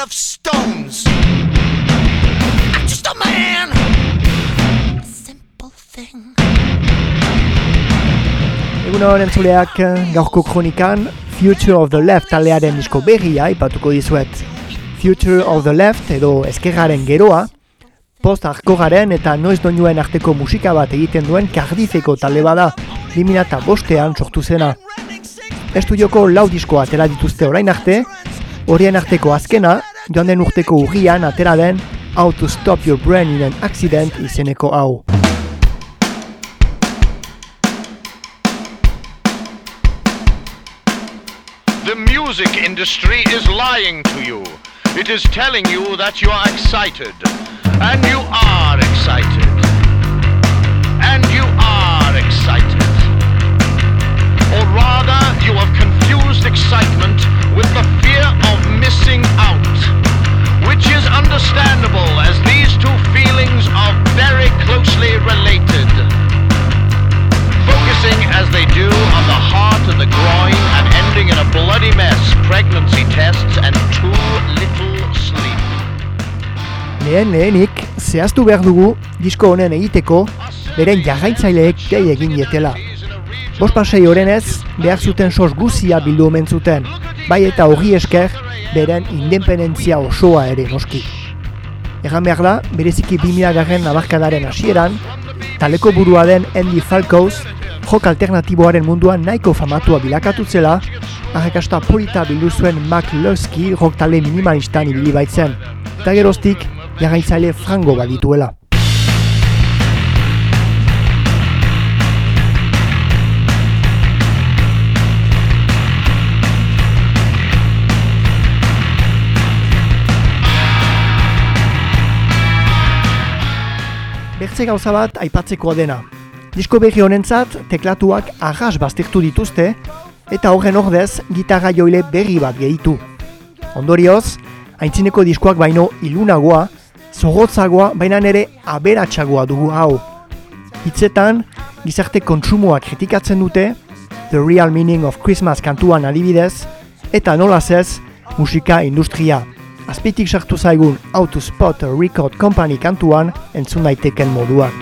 of stones. I'm just a man. A simple thing. Egun hori entzuleak gaurko kronikan Future of the Left talearen disko berria ipatuko dizuet. Future of the Left edo eskerraren geroa, post garen eta noiz doinuen arteko musika bat egiten duen kardifeko tale bada 2005 bostean sortu zena. Estudioko lau disko atera dituzte orain arte, horien arteko azkena, joan den urteko urrian atera den How to Stop Your Brain in an Accident izeneko hau. The music industry is lying to you. It is telling you that you are excited. And you are excited. And you are excited. Or rather, Lehen lehenik, zehaztu behar dugu disko honen egiteko beren jarraitzaileek gai egin dietela. Bost pasei horrenez, behar zuten sos guzia bildu omen zuten, bai eta hori esker beren independentzia osoa ere noski. Egan behar da, bereziki 2000 garren abarkadaren hasieran, taleko burua den Andy Falcoz, jok alternatiboaren munduan nahiko famatua bilakatu zela, arrakasta polita bildu zuen Mac Lusky rock tale minimalistan ibili baitzen, eta geroztik jarraitzaile frango badituela. Bertze gauza bat aipatzeko dena. Disko berri honentzat teklatuak arras bastirtu dituzte eta horren ordez gitarra joile berri bat gehitu. Ondorioz, haintzineko diskoak baino ilunagoa, zorrotzagoa, baina nere aberatsagoa dugu hau. Hitzetan, gizarte kontsumoa kritikatzen dute, The Real Meaning of Christmas kantuan adibidez, eta nolaz ez, musika industria. Azpitik sartu zaigun Autospot Record Company kantuan entzun daiteken moduan.